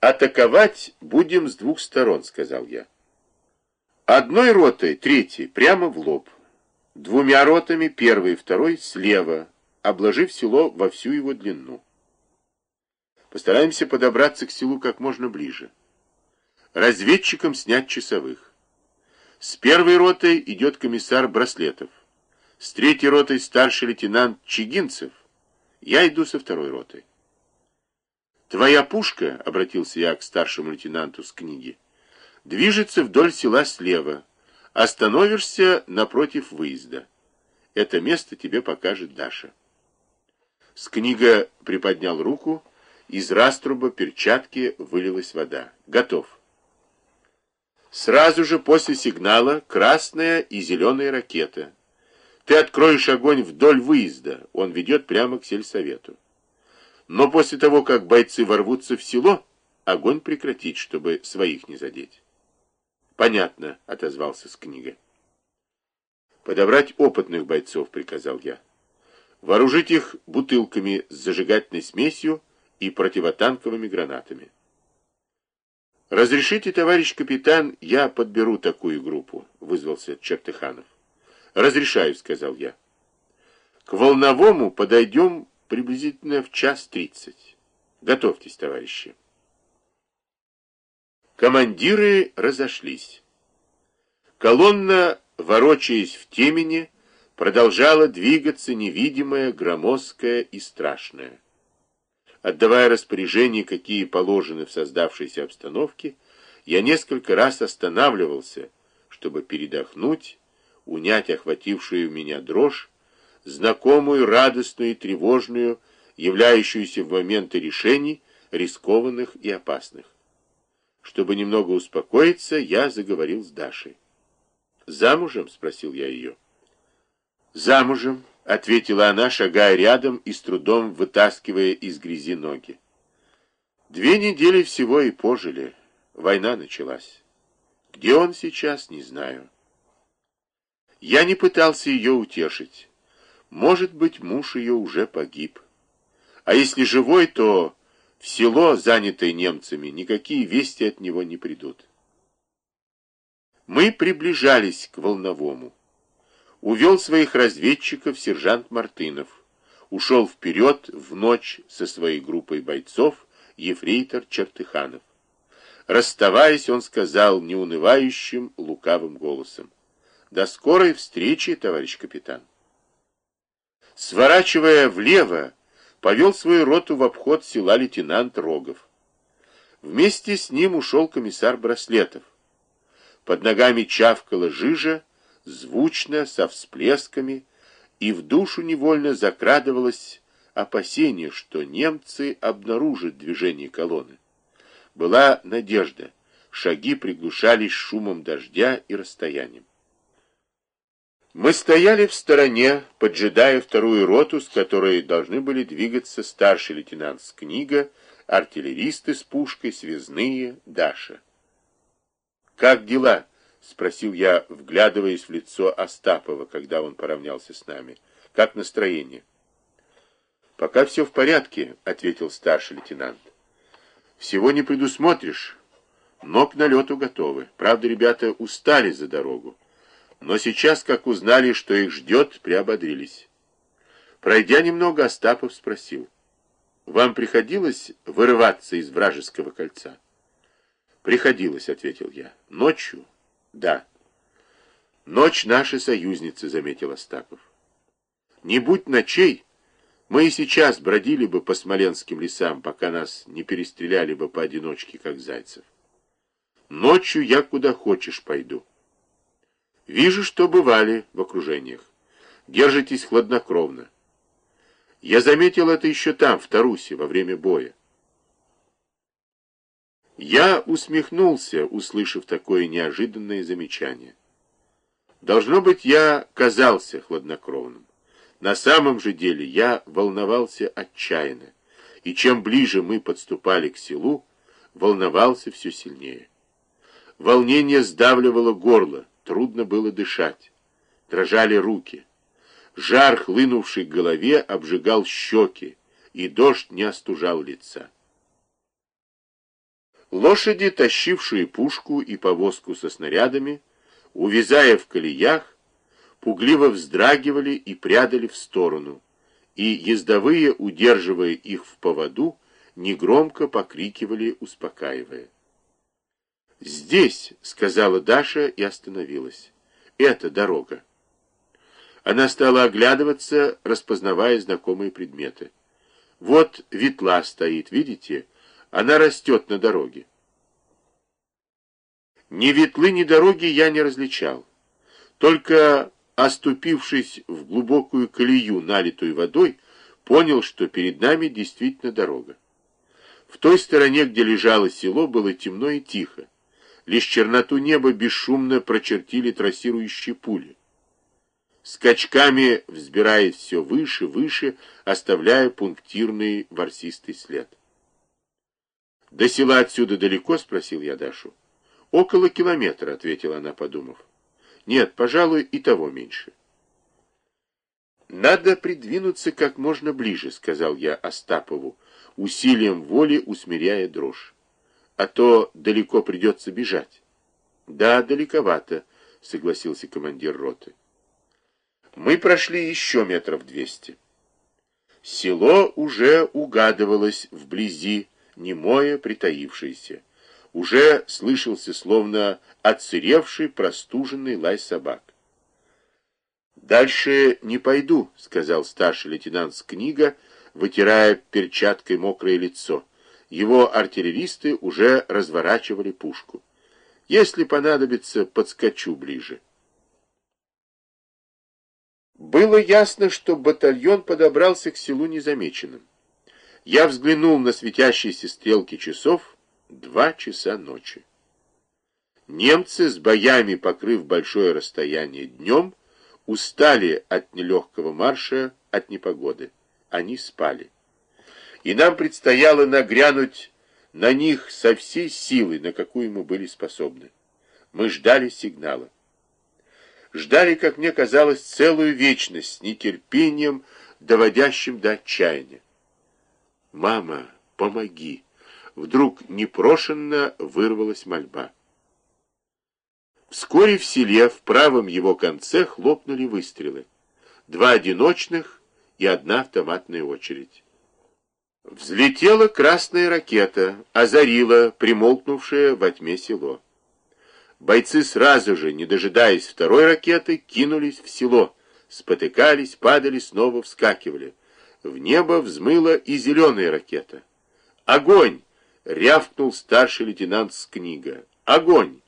«Атаковать будем с двух сторон», — сказал я. «Одной ротой, третьей, прямо в лоб. Двумя ротами, первой и второй, слева, обложив село во всю его длину. Постараемся подобраться к селу как можно ближе. Разведчикам снять часовых. С первой ротой идет комиссар Браслетов. С третьей ротой старший лейтенант Чигинцев. Я иду со второй ротой. «Твоя пушка», — обратился я к старшему лейтенанту с книги, — «движется вдоль села слева. Остановишься напротив выезда. Это место тебе покажет Даша». С книга приподнял руку, из раструба перчатки вылилась вода. «Готов». Сразу же после сигнала красная и зеленая ракета. Ты откроешь огонь вдоль выезда, он ведет прямо к сельсовету. Но после того, как бойцы ворвутся в село, огонь прекратить, чтобы своих не задеть. Понятно, отозвался с книгой. Подобрать опытных бойцов, приказал я. Вооружить их бутылками с зажигательной смесью и противотанковыми гранатами. «Разрешите, товарищ капитан, я подберу такую группу», — вызвался Чертыханов. «Разрешаю», — сказал я. «К Волновому подойдем приблизительно в час тридцать. Готовьтесь, товарищи. Командиры разошлись. Колонна, ворочаясь в темени, продолжала двигаться невидимая, громоздкая и страшная. Отдавая распоряжения, какие положены в создавшейся обстановке, я несколько раз останавливался, чтобы передохнуть, унять охватившую меня дрожь, знакомую, радостную и тревожную, являющуюся в моменты решений, рискованных и опасных. Чтобы немного успокоиться, я заговорил с Дашей. «Замужем?» — спросил я ее. «Замужем», — ответила она, шагая рядом и с трудом вытаскивая из грязи ноги. «Две недели всего и пожили. Война началась. Где он сейчас, не знаю». Я не пытался ее утешить. Может быть, муж ее уже погиб. А если живой, то в село, занятое немцами, никакие вести от него не придут. Мы приближались к Волновому. Увел своих разведчиков сержант Мартынов. Ушел вперед в ночь со своей группой бойцов ефрейтор Чертыханов. Расставаясь, он сказал неунывающим, лукавым голосом. «До скорой встречи, товарищ капитан!» Сворачивая влево, повел свою роту в обход села лейтенант Рогов. Вместе с ним ушел комиссар Браслетов. Под ногами чавкала жижа, звучно, со всплесками, и в душу невольно закрадывалось опасение, что немцы обнаружат движение колонны. Была надежда, шаги приглушались шумом дождя и расстоянием. Мы стояли в стороне, поджидая вторую роту, с которой должны были двигаться старший лейтенант с книга, артиллеристы с пушкой, связные, Даша. «Как дела?» — спросил я, вглядываясь в лицо Остапова, когда он поравнялся с нами. «Как настроение?» «Пока все в порядке», — ответил старший лейтенант. «Всего не предусмотришь, но к налету готовы. Правда, ребята устали за дорогу но сейчас, как узнали, что их ждет, приободрились. Пройдя немного, Остапов спросил, «Вам приходилось вырываться из вражеского кольца?» «Приходилось», — ответил я. «Ночью?» «Да». «Ночь наши союзницы», — заметил Остапов. «Не будь ночей, мы и сейчас бродили бы по смоленским лесам, пока нас не перестреляли бы поодиночке, как зайцев. Ночью я куда хочешь пойду». Вижу, что бывали в окружениях. Держитесь хладнокровно. Я заметил это еще там, в Тарусе, во время боя. Я усмехнулся, услышав такое неожиданное замечание. Должно быть, я казался хладнокровным. На самом же деле я волновался отчаянно, и чем ближе мы подступали к селу, волновался все сильнее. Волнение сдавливало горло, Трудно было дышать. Дрожали руки. Жар, хлынувший к голове, обжигал щеки, и дождь не остужал лица. Лошади, тащившие пушку и повозку со снарядами, увязая в колеях, пугливо вздрагивали и прядали в сторону, и ездовые, удерживая их в поводу, негромко покрикивали, успокаивая. «Здесь», — сказала Даша и остановилась. «Это дорога». Она стала оглядываться, распознавая знакомые предметы. «Вот ветла стоит, видите? Она растет на дороге». Ни ветлы, ни дороги я не различал. Только оступившись в глубокую колею, налитую водой, понял, что перед нами действительно дорога. В той стороне, где лежало село, было темно и тихо. Лишь черноту неба бесшумно прочертили трассирующие пули. Скачками взбираясь все выше, выше, оставляя пунктирный ворсистый след. «До села отсюда далеко?» — спросил я Дашу. «Около километра», — ответила она, подумав. Нет, пожалуй, и того меньше. «Надо придвинуться как можно ближе», — сказал я Остапову, усилием воли усмиряя дрожь. «А то далеко придется бежать». «Да, далековато», — согласился командир роты. Мы прошли еще метров двести. Село уже угадывалось вблизи, немое, притаившееся уже слышался словно отсыревший, простуженный лай собак. «Дальше не пойду», — сказал старший лейтенант с книга, вытирая перчаткой мокрое лицо. Его артиллеристы уже разворачивали пушку. «Если понадобится, подскочу ближе». Было ясно, что батальон подобрался к селу незамеченным. Я взглянул на светящиеся стрелки часов — Два часа ночи. Немцы, с боями покрыв большое расстояние днем, устали от нелегкого марша, от непогоды. Они спали. И нам предстояло нагрянуть на них со всей силой, на какую мы были способны. Мы ждали сигнала. Ждали, как мне казалось, целую вечность с нетерпением, доводящим до отчаяния. «Мама, помоги!» вдруг непрошенно вырвалась мольба. Вскоре в селе в правом его конце хлопнули выстрелы. Два одиночных и одна автоматная очередь. Взлетела красная ракета, озарила примолкнувшее во тьме село. Бойцы сразу же, не дожидаясь второй ракеты, кинулись в село, спотыкались, падали, снова вскакивали. В небо взмыла и зеленая ракета. Огонь! рявкнул старший лейтенант с книга. «Огонь!»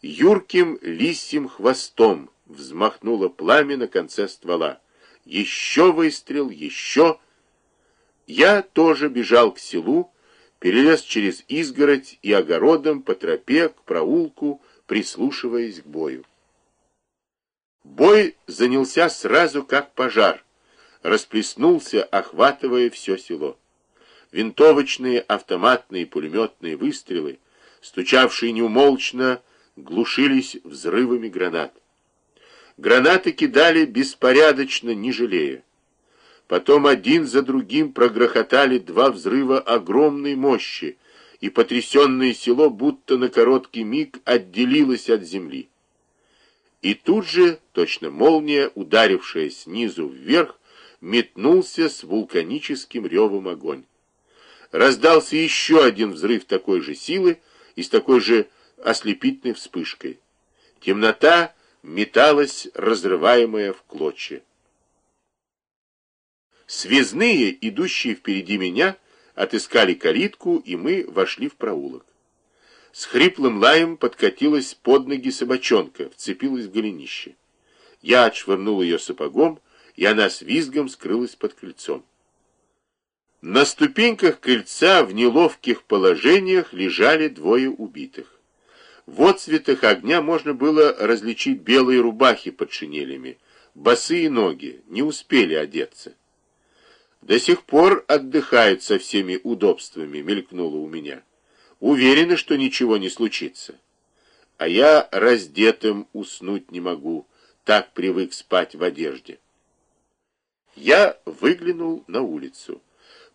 Юрким лисьим хвостом взмахнуло пламя на конце ствола. Еще выстрел, еще... Я тоже бежал к селу, перелез через изгородь и огородом по тропе к проулку, прислушиваясь к бою. Бой занялся сразу как пожар, расплеснулся, охватывая все село. Винтовочные, автоматные, пулеметные выстрелы, стучавшие неумолчно, глушились взрывами гранат. Гранаты кидали беспорядочно, не жалея. Потом один за другим прогрохотали два взрыва огромной мощи, и потрясенное село будто на короткий миг отделилось от земли. И тут же, точно молния, ударившая снизу вверх, метнулся с вулканическим ревом огонь. Раздался еще один взрыв такой же силы и с такой же ослепительной вспышкой. Темнота металась, разрываемая в клочья. Связные, идущие впереди меня, отыскали калитку, и мы вошли в проулок. С хриплым лаем подкатилась под ноги собачонка, вцепилась в голенище. Я отшвырнул ее сапогом, и она с визгом скрылась под крыльцом. На ступеньках крыльца в неловких положениях лежали двое убитых. В отцветах огня можно было различить белые рубахи под шинелями, босые ноги, не успели одеться. До сих пор отдыхают со всеми удобствами, мелькнуло у меня. Уверены, что ничего не случится. А я раздетым уснуть не могу, так привык спать в одежде. Я выглянул на улицу.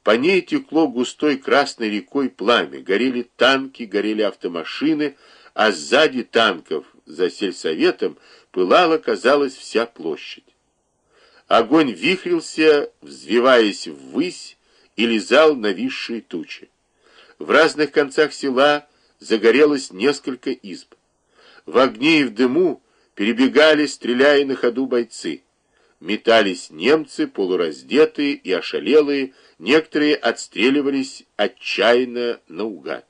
По ней текло густой красной рекой пламя, горели танки, горели автомашины, а сзади танков, за сельсоветом, пылала, казалось, вся площадь. Огонь вихрился, взвиваясь ввысь, и лизал нависшие тучи. В разных концах села загорелось несколько изб. В огне и в дыму перебегали, стреляя на ходу бойцы. Метались немцы, полураздетые и ошалелые, некоторые отстреливались отчаянно наугад.